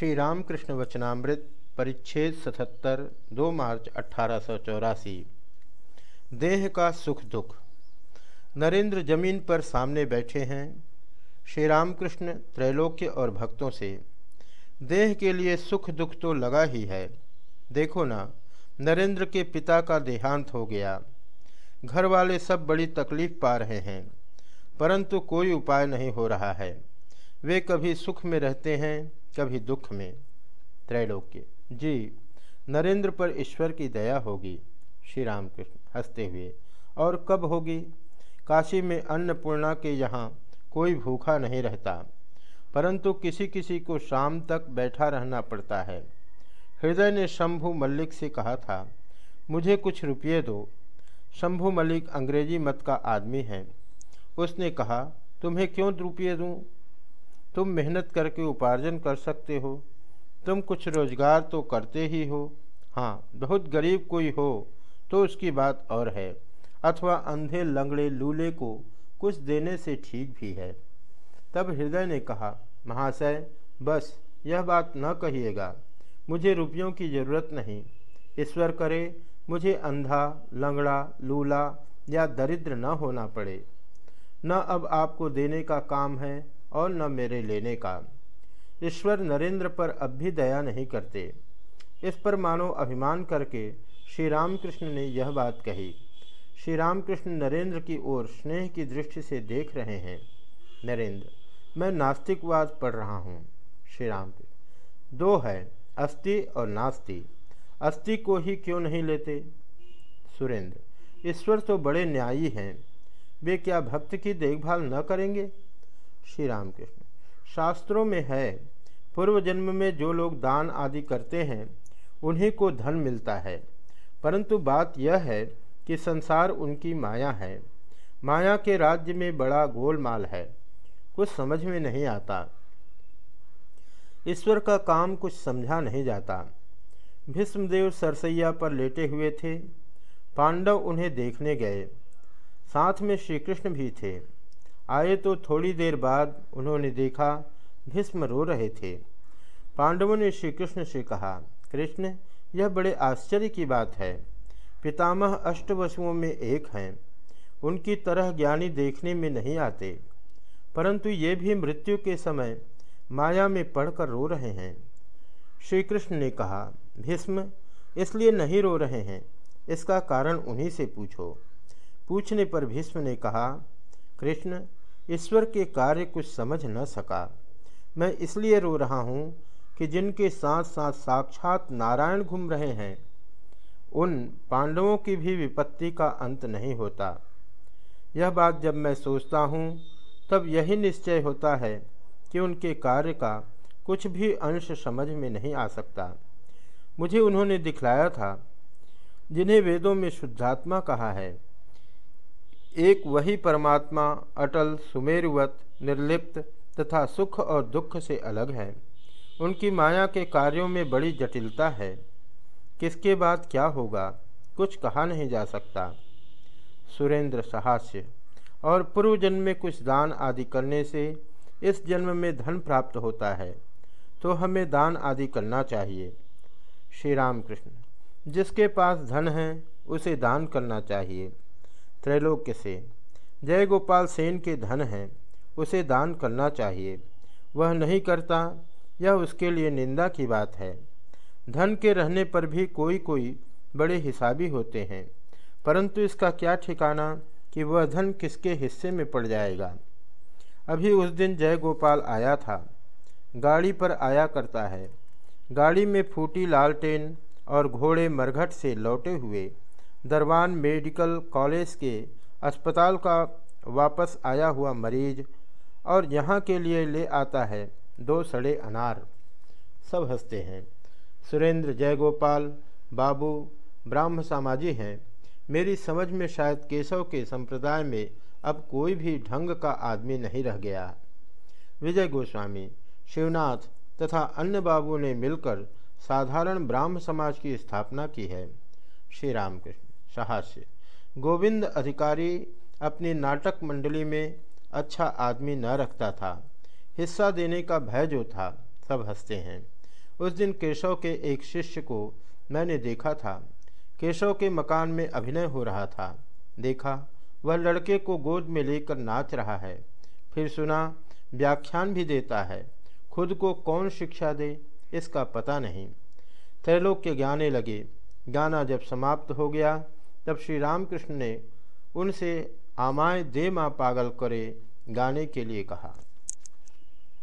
श्री रामकृष्ण वचनामृत, परिच्छेद सतहत्तर, दो मार्च चौरासी। देह का सुख दुख। नरेंद्र ज़मीन पर सामने बैठे हैं श्री रामकृष्ण त्रैलोक्य और भक्तों से। देह के लिए सुख दुख तो लगा ही है। देखो ना, नरेंद्र के पिता का देहांत हो गया। घर वाले सब बड़ी तकलीफ़ पा रहे हैं, परंतु कोई उपाय नहीं हो रहा है। वे कभी सुख में रहते हैं कभी दुख में त्रैलोक्य। जी, नरेंद्र पर ईश्वर की दया होगी श्री राम कृष्ण हँसते हुए। और कब होगी? काशी में अन्नपूर्णा के यहाँ कोई भूखा नहीं रहता, परंतु किसी किसी को शाम तक बैठा रहना पड़ता है। हृदय ने शंभु मल्लिक से कहा था, मुझे कुछ रुपये दो। शंभु मल्लिक अंग्रेज़ी मत का आदमी है। उसने कहा, तुम्हें क्यों रुपये दूँ? तुम मेहनत करके उपार्जन कर सकते हो। तुम कुछ रोज़गार तो करते ही हो। हाँ बहुत गरीब कोई हो तो उसकी बात और है। अथवा अंधे लंगड़े लूले को कुछ देने से ठीक भी है। तब हृदय ने कहा, महाशय, बस, यह बात न कहिएगा। मुझे रुपयों की ज़रूरत नहीं। ईश्वर करे, मुझे अंधा, लंगड़ा, लूला या दरिद्र न होना पड़े। न अब आपको देने का काम है और न मेरे लेने का। ईश्वर नरेंद्र पर अब भी दया नहीं करते। इस पर मानो अभिमान करके श्री रामकृष्ण ने यह बात कही। श्री रामकृष्ण नरेंद्र की ओर स्नेह की दृष्टि से देख रहे हैं। नरेंद्र, मैं नास्तिकवाद पढ़ रहा हूँ। श्री राम दो है अस्ति और नास्ति। अस्ति को ही क्यों नहीं लेते? सुरेंद्र, ईश्वर तो बड़े न्यायी हैं। वे क्या भक्त की देखभाल न करेंगे? श्री राम कृष्ण शास्त्रों में है, पूर्व जन्म में जो लोग दान आदि करते हैं, उन्हीं को धन मिलता है। परंतु बात यह है कि संसार उनकी माया है। माया के राज्य में बड़ा गोलमाल है। कुछ समझ में नहीं आता। ईश्वर का काम कुछ समझा नहीं जाता। भीष्मदेव सरसैया पर लेटे हुए थे। पांडव उन्हें देखने गए। साथ में श्री कृष्ण भी थे। आए तो थोड़ी देर बाद उन्होंने देखा भीष्म रो रहे थे। पांडवों ने श्री कृष्ण से कहा, कृष्ण, यह बड़े आश्चर्य की बात है। पितामह अष्टवसुओं में एक हैं। उनकी तरह ज्ञानी देखने में नहीं आते। परंतु ये भी मृत्यु के समय माया में पढ़कर रो रहे हैं। श्री कृष्ण ने कहा, भीष्म, इसलिए नहीं रो रहे हैं। इसका कारण उन्हीं से पूछो। पूछने पर भीष्म ने कहा, कृष्ण ईश्वर के कार्य कुछ समझ न सका। मैं इसलिए रो रहा हूँ कि जिनके साथ साथ साक्षात नारायण घूम रहे हैं, उन पांडवों की भी विपत्ति का अंत नहीं होता। यह बात जब मैं सोचता हूँ, तब यही निश्चय होता है कि उनके कार्य का कुछ भी अंश समझ में नहीं आ सकता। मुझे उन्होंने दिखलाया था, जिन्हें वेदों में शुद्धात्मा कहा है। एक वही परमात्मा, अटल, सुमेरुवत, निर्लिप्त तथा सुख और दुख से अलग है। उनकी माया के कार्यों में बड़ी जटिलता है। किसके बाद क्या होगा? कुछ कहा नहीं जा सकता। सुरेंद्र सहास्य। और पूर्व जन्म में कुछ दान आदि करने से इस जन्म में धन प्राप्त होता है तो हमें दान आदि करना चाहिए। श्री राम कृष्ण जिसके पास धन है, उसे दान करना चाहिए। त्रैलोक्य से, जय गोपाल सेन के धन हैं, उसे दान करना चाहिए। वह नहीं करता, यह उसके लिए निंदा की बात है। धन के रहने पर भी कोई कोई बड़े हिसाबी होते हैं, परंतु इसका क्या ठिकाना कि वह धन किसके हिस्से में पड़ जाएगा? अभी उस दिन जय गोपाल आया था। गाड़ी पर आया करता है। गाड़ी में फूटी लालटेन और घोड़े मरघट से लौटे हुए दरबान मेडिकल कॉलेज के अस्पताल का वापस आया हुआ मरीज़ और यहाँ के लिए ले आता है दो सड़े अनार। सब हँसते हैं। सुरेंद्र जयगोपाल बाबू ब्राह्म सामाजी हैं। मेरी समझ में शायद केशव के संप्रदाय में अब कोई भी ढंग का आदमी नहीं रह गया। विजय गोस्वामी, शिवनाथ तथा अन्य बाबू ने मिलकर साधारण ब्राह्म समाज की स्थापना की है। श्री रामकृष्ण। साहस्य गोविंद अधिकारी अपनी नाटक मंडली में अच्छा आदमी न रखता था। हिस्सा देने का भय जो था, सब हँसते हैं। उस दिन केशव के एक शिष्य को मैंने देखा था। केशव के मकान में अभिनय हो रहा था। देखा, वह लड़के को गोद में लेकर नाच रहा है। फिर सुना, व्याख्यान भी देता है। खुद को कौन शिक्षा दे, इसका पता नहीं। त्रैलोक के गाने लगे। गाना जब समाप्त हो गया तब श्री रामकृष्ण ने उनसे आमाय दे माँ पागल करे गाने के लिए कहा।